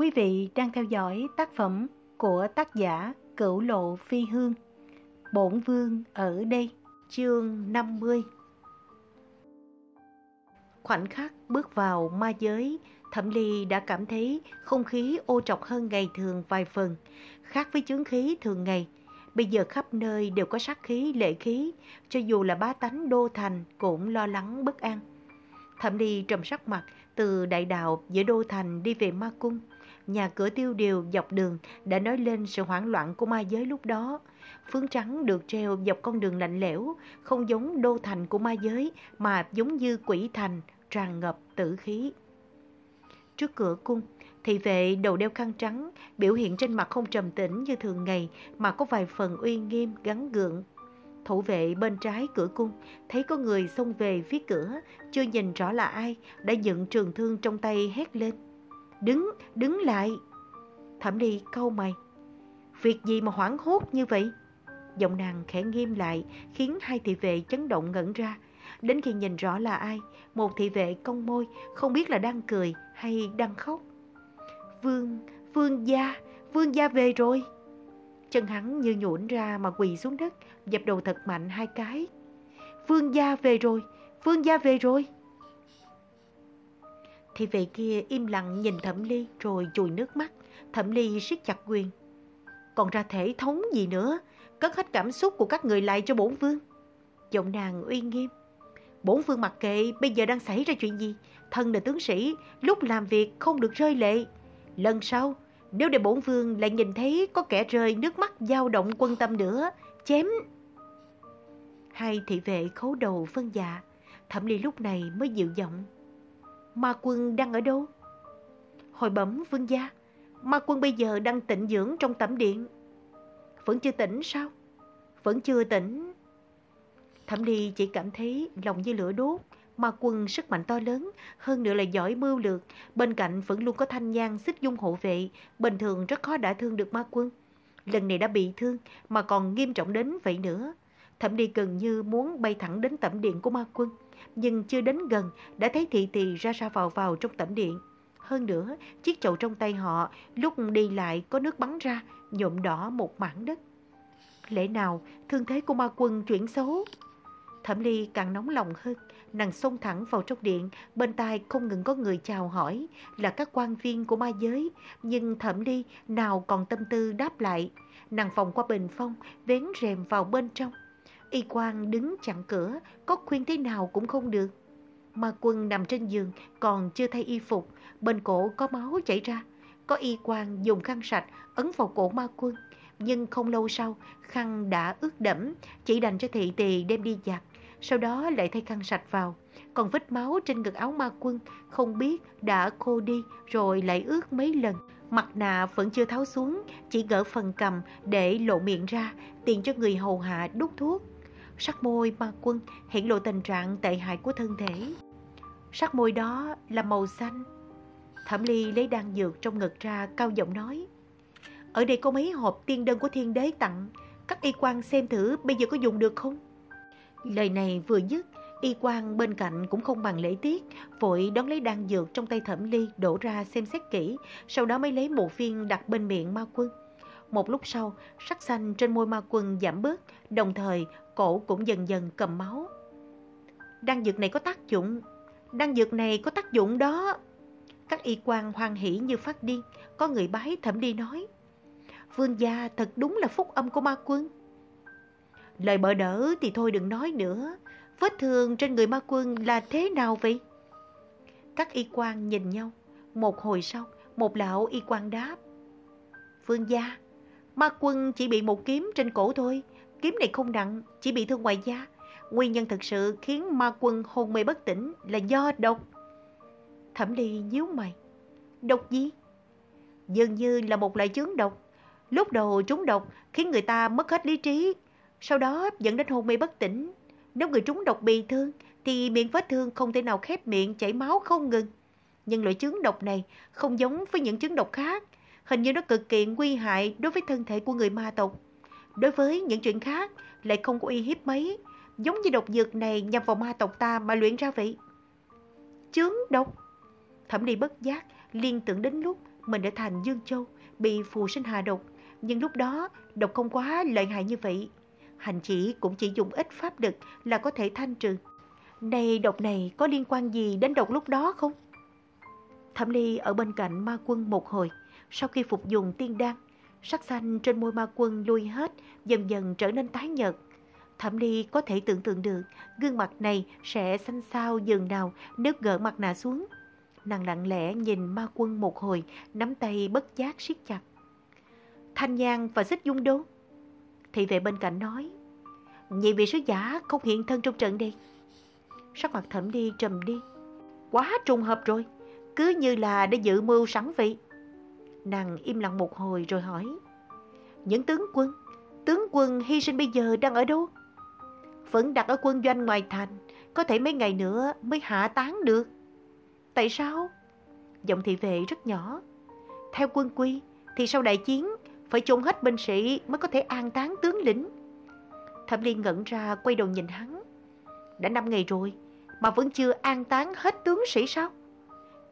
Quý vị đang theo dõi tác phẩm của tác giả Cửu Lộ Phi Hương. Bổn Vương ở đây, chương 50. Khoảnh khắc bước vào ma giới, Thẩm Ly đã cảm thấy không khí ô trọc hơn ngày thường vài phần, khác với chướng khí thường ngày. Bây giờ khắp nơi đều có sát khí, lệ khí, cho dù là bá tánh đô thành cũng lo lắng bất an. Thẩm Ly trầm sắc mặt từ đại đạo giữa đô thành đi về ma cung. Nhà cửa tiêu điều dọc đường đã nói lên sự hoảng loạn của ma giới lúc đó. Phướng trắng được treo dọc con đường lạnh lẽo, không giống đô thành của ma giới mà giống như quỷ thành tràn ngập tử khí. Trước cửa cung, thị vệ đầu đeo khăn trắng, biểu hiện trên mặt không trầm tĩnh như thường ngày mà có vài phần uy nghiêm gắn gượng. Thủ vệ bên trái cửa cung thấy có người xông về phía cửa, chưa nhìn rõ là ai, đã dựng trường thương trong tay hét lên. Đứng, đứng lại. Thẩm đi câu mày. Việc gì mà hoảng hốt như vậy? Giọng nàng khẽ nghiêm lại, khiến hai thị vệ chấn động ngẩn ra. Đến khi nhìn rõ là ai, một thị vệ cong môi, không biết là đang cười hay đang khóc. Vương, vương gia, vương gia về rồi. Chân hắn như nhũn ra mà quỳ xuống đất, dập đầu thật mạnh hai cái. Vương gia về rồi, vương gia về rồi. Thị vệ kia im lặng nhìn Thẩm Ly rồi chùi nước mắt. Thẩm Ly siết chặt quyền. Còn ra thể thống gì nữa, cất hết cảm xúc của các người lại cho bổn vương. Giọng nàng uy nghiêm. Bổn vương mặc kệ bây giờ đang xảy ra chuyện gì. Thân là tướng sĩ, lúc làm việc không được rơi lệ. Lần sau, nếu để bổn vương lại nhìn thấy có kẻ rơi nước mắt dao động quân tâm nữa, chém. Hai thị vệ khấu đầu phân dạ, thẩm ly lúc này mới dịu giọng. Ma quân đang ở đâu? Hồi bẩm vương gia, ma quân bây giờ đang tịnh dưỡng trong tẩm điện. Vẫn chưa tỉnh sao? Vẫn chưa tỉnh. Thẩm ly chỉ cảm thấy lòng như lửa đốt, Ma quân sức mạnh to lớn, hơn nữa là giỏi mưu lược, bên cạnh vẫn luôn có thanh nhang xích dung hộ vệ, bình thường rất khó đã thương được ma quân. Lần này đã bị thương mà còn nghiêm trọng đến vậy nữa. Thẩm đi gần như muốn bay thẳng đến tẩm điện của ma quân, nhưng chưa đến gần đã thấy thị tỳ ra ra vào vào trong tẩm điện. Hơn nữa, chiếc chậu trong tay họ lúc đi lại có nước bắn ra, nhuộm đỏ một mảng đất. Lẽ nào thương thế của ma quân chuyển xấu? Thẩm Ly càng nóng lòng hơn, nàng xông thẳng vào trong điện, bên tai không ngừng có người chào hỏi, là các quan viên của ma giới, nhưng Thẩm Ly nào còn tâm tư đáp lại. Nàng vòng qua bình phong, vén rèm vào bên trong. Y quan đứng chặn cửa, có khuyên thế nào cũng không được. Ma quân nằm trên giường, còn chưa thay y phục, bên cổ có máu chảy ra. Có y quan dùng khăn sạch ấn vào cổ ma quân, nhưng không lâu sau, khăn đã ướt đẫm, chỉ đành cho thị tỳ đem đi giặt sau đó lại thay khăn sạch vào. Còn vết máu trên ngực áo ma quân không biết đã khô đi rồi lại ướt mấy lần. Mặt nạ vẫn chưa tháo xuống, chỉ gỡ phần cầm để lộ miệng ra, tiện cho người hầu hạ đút thuốc. Sắc môi ma quân hiện lộ tình trạng tệ hại của thân thể. Sắc môi đó là màu xanh. Thẩm Ly lấy đan dược trong ngực ra cao giọng nói. Ở đây có mấy hộp tiên đơn của thiên đế tặng, các y quan xem thử bây giờ có dùng được không? Lời này vừa dứt, y quan bên cạnh cũng không bằng lễ tiết, vội đón lấy đan dược trong tay thẩm ly đổ ra xem xét kỹ, sau đó mới lấy một viên đặt bên miệng ma quân. Một lúc sau, sắc xanh trên môi ma quân giảm bớt, đồng thời cổ cũng dần dần cầm máu. Đan dược này có tác dụng, đan dược này có tác dụng đó. Các y quan hoan hỉ như phát điên, có người bái thẩm đi nói. Vương gia thật đúng là phúc âm của ma quân. Lời bỡ đỡ thì thôi đừng nói nữa. Vết thương trên người ma quân là thế nào vậy? Các y quan nhìn nhau. Một hồi sau, một lão y quan đáp. Vương gia, ma quân chỉ bị một kiếm trên cổ thôi. Kiếm này không nặng, chỉ bị thương ngoài da. Nguyên nhân thực sự khiến ma quân hôn mê bất tỉnh là do độc. Thẩm ly nhíu mày. Độc gì? Dường như là một loại chướng độc. Lúc đầu trúng độc khiến người ta mất hết lý trí, sau đó dẫn đến hôn mê bất tỉnh. Nếu người trúng độc bị thương thì miệng vết thương không thể nào khép miệng chảy máu không ngừng. Nhưng loại chứng độc này không giống với những chứng độc khác. Hình như nó cực kỳ nguy hại đối với thân thể của người ma tộc. Đối với những chuyện khác lại không có uy hiếp mấy. Giống như độc dược này nhằm vào ma tộc ta mà luyện ra vậy. Chướng độc. Thẩm đi bất giác liên tưởng đến lúc mình đã thành Dương Châu, bị phù sinh hạ độc, nhưng lúc đó độc không quá lợi hại như vậy. Hành chỉ cũng chỉ dùng ít pháp lực là có thể thanh trừ. Này độc này có liên quan gì đến độc lúc đó không? Thẩm Ly ở bên cạnh ma quân một hồi, sau khi phục dùng tiên đan, sắc xanh trên môi ma quân lui hết, dần dần trở nên tái nhợt. Thẩm Ly có thể tưởng tượng được gương mặt này sẽ xanh xao dường nào nếu gỡ mặt nạ xuống. Nàng lặng lẽ nhìn ma quân một hồi, nắm tay bất giác siết chặt. Thanh Nhan và Xích Dung đâu? Thị vệ bên cạnh nói, nhị vị sứ giả không hiện thân trong trận đi Sắc mặt thẩm đi trầm đi. Quá trùng hợp rồi, cứ như là đã dự mưu sẵn vậy. Nàng im lặng một hồi rồi hỏi, những tướng quân, tướng quân hy sinh bây giờ đang ở đâu? Vẫn đặt ở quân doanh ngoài thành, có thể mấy ngày nữa mới hạ tán được. Tại sao? Giọng thị vệ rất nhỏ. Theo quân quy thì sau đại chiến phải chôn hết binh sĩ mới có thể an táng tướng lĩnh. Thẩm Liên ngẩn ra quay đầu nhìn hắn. Đã năm ngày rồi mà vẫn chưa an táng hết tướng sĩ sao?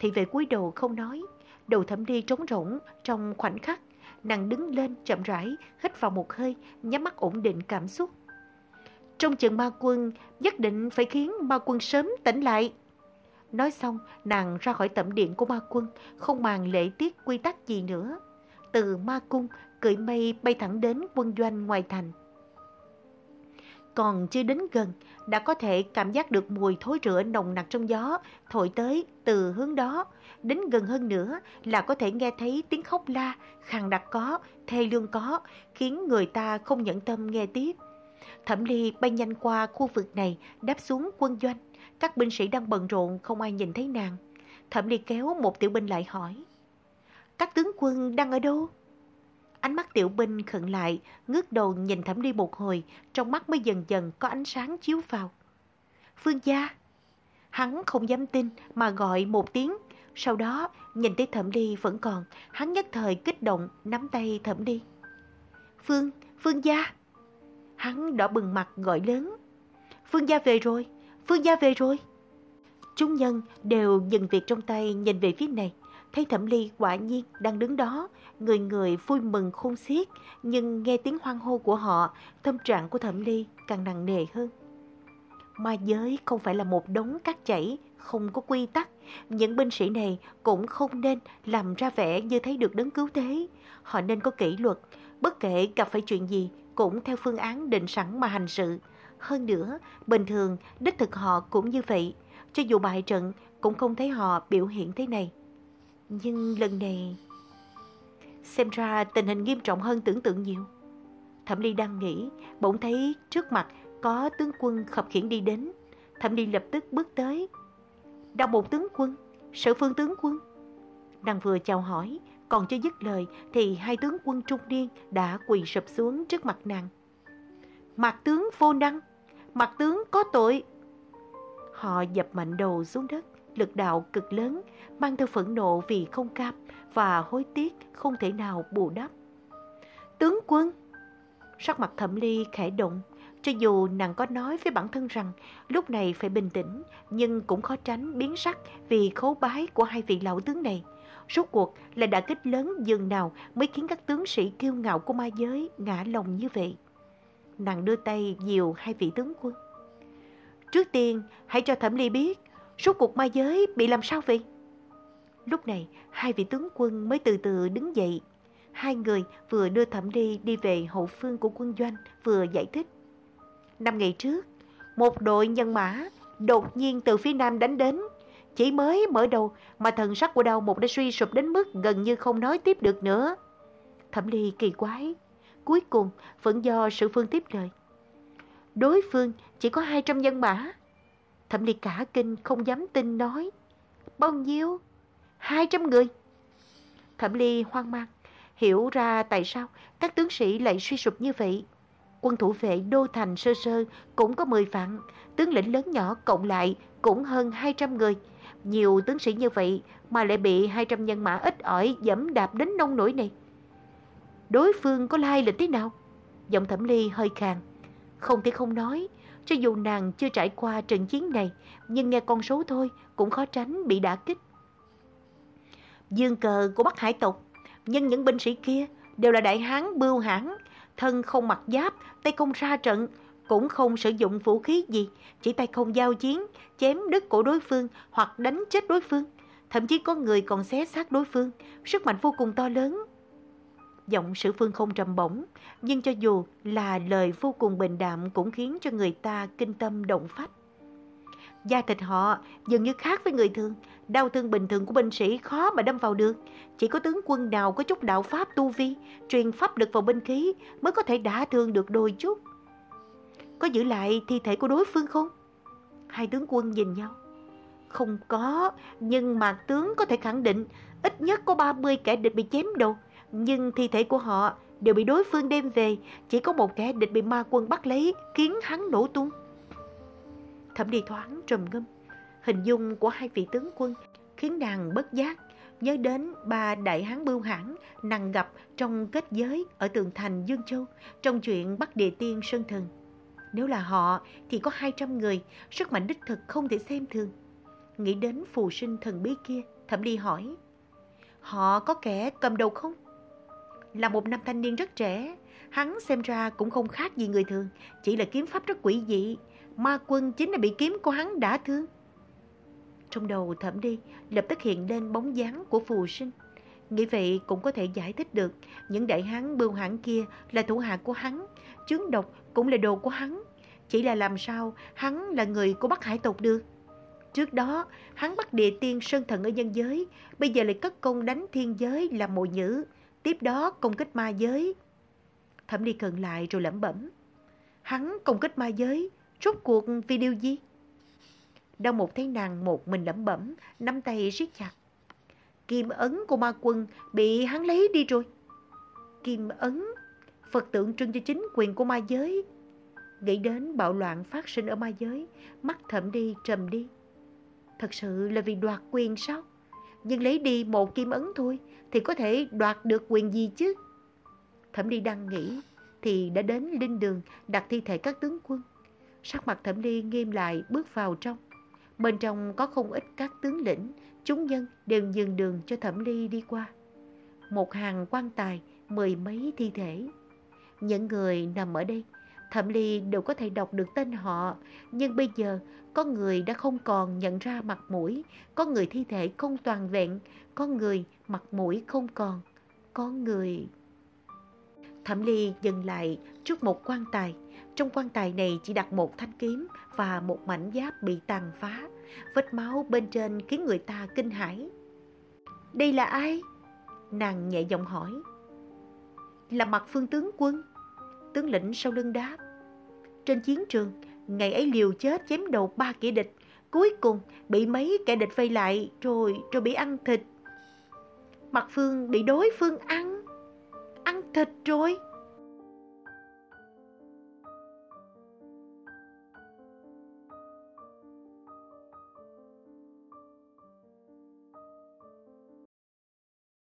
Thị vệ cúi đầu không nói, đầu Thẩm đi trống rỗng trong khoảnh khắc. Nàng đứng lên chậm rãi, hít vào một hơi, nhắm mắt ổn định cảm xúc. Trong trường ma quân, nhất định phải khiến ma quân sớm tỉnh lại. Nói xong, nàng ra khỏi tẩm điện của ma quân, không màng lễ tiết quy tắc gì nữa. Từ ma cung, cưỡi mây bay thẳng đến quân doanh ngoài thành. Còn chưa đến gần, đã có thể cảm giác được mùi thối rữa nồng nặc trong gió thổi tới từ hướng đó. Đến gần hơn nữa là có thể nghe thấy tiếng khóc la, khàn đặc có, thê lương có, khiến người ta không nhẫn tâm nghe tiếp. Thẩm Ly bay nhanh qua khu vực này, đáp xuống quân doanh. Các binh sĩ đang bận rộn, không ai nhìn thấy nàng. Thẩm Ly kéo một tiểu binh lại hỏi. Các tướng quân đang ở đâu? Ánh mắt tiểu binh khẩn lại, ngước đầu nhìn Thẩm Ly một hồi, trong mắt mới dần dần có ánh sáng chiếu vào. Phương gia! Hắn không dám tin mà gọi một tiếng. Sau đó, nhìn thấy Thẩm Ly vẫn còn, hắn nhất thời kích động nắm tay Thẩm Ly. Phương, Phương gia! Hắn đỏ bừng mặt gọi lớn. Phương gia về rồi, Phương gia về rồi. Chúng nhân đều dừng việc trong tay nhìn về phía này. Thấy Thẩm Ly quả nhiên đang đứng đó, người người vui mừng khôn xiết, nhưng nghe tiếng hoang hô của họ, tâm trạng của Thẩm Ly càng nặng nề hơn. Ma giới không phải là một đống cát chảy, không có quy tắc. Những binh sĩ này cũng không nên làm ra vẻ như thấy được đấng cứu thế. Họ nên có kỷ luật, bất kể gặp phải chuyện gì cũng theo phương án định sẵn mà hành sự. Hơn nữa, bình thường đích thực họ cũng như vậy, cho dù bại trận cũng không thấy họ biểu hiện thế này. Nhưng lần này... Xem ra tình hình nghiêm trọng hơn tưởng tượng nhiều. Thẩm Ly đang nghĩ, bỗng thấy trước mặt có tướng quân khập khiển đi đến. Thẩm Ly lập tức bước tới. Đọc một tướng quân, sở phương tướng quân. Nàng vừa chào hỏi, còn chưa dứt lời thì hai tướng quân trung niên đã quỳ sụp xuống trước mặt nàng. Mặt tướng vô năng, mặt tướng có tội. Họ dập mạnh đầu xuống đất, lực đạo cực lớn, mang theo phẫn nộ vì không cam và hối tiếc không thể nào bù đắp. Tướng quân! Sắc mặt thẩm ly khẽ động, cho dù nàng có nói với bản thân rằng lúc này phải bình tĩnh, nhưng cũng khó tránh biến sắc vì khấu bái của hai vị lão tướng này. Rốt cuộc là đã kích lớn dường nào mới khiến các tướng sĩ kiêu ngạo của ma giới ngã lòng như vậy. Nàng đưa tay dìu hai vị tướng quân. Trước tiên, hãy cho Thẩm Ly biết, rốt cuộc ma giới bị làm sao vậy? Lúc này, hai vị tướng quân mới từ từ đứng dậy. Hai người vừa đưa Thẩm Ly đi về hậu phương của quân doanh, vừa giải thích. Năm ngày trước, một đội nhân mã đột nhiên từ phía nam đánh đến. Chỉ mới mở đầu mà thần sắc của đau một đã suy sụp đến mức gần như không nói tiếp được nữa. Thẩm Ly kỳ quái, cuối cùng vẫn do sự phương tiếp lời. Đối phương chỉ có 200 nhân mã. Thẩm Ly cả kinh không dám tin nói. Bao nhiêu? 200 người. Thẩm Ly hoang mang, hiểu ra tại sao các tướng sĩ lại suy sụp như vậy. Quân thủ vệ Đô Thành sơ sơ cũng có 10 vạn, tướng lĩnh lớn nhỏ cộng lại cũng hơn 200 người. Nhiều tướng sĩ như vậy mà lại bị 200 nhân mã ít ỏi dẫm đạp đến nông nổi này. Đối phương có lai lịch thế nào? Giọng thẩm ly hơi khàn. Không thể không nói, cho dù nàng chưa trải qua trận chiến này, nhưng nghe con số thôi cũng khó tránh bị đả kích. dương cờ của Bắc Hải tộc. Nhưng những binh sĩ kia đều là đại hán bưu hãn, thân không mặc giáp, tay không ra trận, cũng không sử dụng vũ khí gì, chỉ tay không giao chiến, chém đứt cổ đối phương hoặc đánh chết đối phương. Thậm chí có người còn xé xác đối phương, sức mạnh vô cùng to lớn. Giọng sử phương không trầm bổng, nhưng cho dù là lời vô cùng bình đạm cũng khiến cho người ta kinh tâm động phách. Da thịt họ dường như khác với người thường, đau thương bình thường của binh sĩ khó mà đâm vào được. Chỉ có tướng quân nào có chút đạo pháp tu vi, truyền pháp lực vào binh khí mới có thể đả thương được đôi chút. Có giữ lại thi thể của đối phương không? Hai tướng quân nhìn nhau. Không có, nhưng mạc tướng có thể khẳng định ít nhất có 30 kẻ địch bị chém đầu. Nhưng thi thể của họ đều bị đối phương đem về, chỉ có một kẻ địch bị ma quân bắt lấy, khiến hắn nổ tung. Thẩm đi thoáng trầm ngâm, hình dung của hai vị tướng quân khiến nàng bất giác nhớ đến ba đại hán bưu hãn nàng gặp trong kết giới ở tường thành Dương Châu trong chuyện bắt địa tiên Sơn Thần. Nếu là họ thì có 200 người, sức mạnh đích thực không thể xem thường. Nghĩ đến phù sinh thần bí kia, thẩm đi hỏi. Họ có kẻ cầm đầu không? Là một nam thanh niên rất trẻ, hắn xem ra cũng không khác gì người thường, chỉ là kiếm pháp rất quỷ dị. Ma quân chính là bị kiếm của hắn đã thương. Trong đầu thẩm đi, lập tức hiện lên bóng dáng của phù sinh. Nghĩ vậy cũng có thể giải thích được những đại hán bưu hãng kia là thủ hạ của hắn, chướng độc cũng là đồ của hắn. Chỉ là làm sao hắn là người của Bắc Hải tộc được. Trước đó, hắn bắt địa tiên sơn thần ở nhân giới, bây giờ lại cất công đánh thiên giới làm mồi nhữ, tiếp đó công kích ma giới. Thẩm đi cận lại rồi lẩm bẩm. Hắn công kích ma giới, rốt cuộc vì điều gì? Đau một thấy nàng một mình lẩm bẩm, nắm tay siết chặt. Kim ấn của ma quân bị hắn lấy đi rồi. Kim ấn, Phật tượng trưng cho chính quyền của ma giới. Nghĩ đến bạo loạn phát sinh ở ma giới, mắt thẩm đi trầm đi. Thật sự là vì đoạt quyền sao? Nhưng lấy đi một kim ấn thôi thì có thể đoạt được quyền gì chứ? Thẩm Ly đang nghĩ thì đã đến linh đường đặt thi thể các tướng quân. Sắc mặt thẩm Ly nghiêm lại bước vào trong. Bên trong có không ít các tướng lĩnh, chúng nhân đều dừng đường cho thẩm ly đi qua. Một hàng quan tài, mười mấy thi thể. Những người nằm ở đây, thẩm ly đều có thể đọc được tên họ, nhưng bây giờ có người đã không còn nhận ra mặt mũi, có người thi thể không toàn vẹn, có người mặt mũi không còn, có người... Thẩm ly dừng lại trước một quan tài. Trong quan tài này chỉ đặt một thanh kiếm và một mảnh giáp bị tàn phá. Vết máu bên trên khiến người ta kinh hãi. Đây là ai? Nàng nhẹ giọng hỏi. Là mặt phương tướng quân. Tướng lĩnh sau lưng đáp. Trên chiến trường, ngày ấy liều chết chém đầu ba kẻ địch. Cuối cùng bị mấy kẻ địch vây lại rồi rồi bị ăn thịt. Mặt phương bị đối phương ăn. Ăn thịt rồi.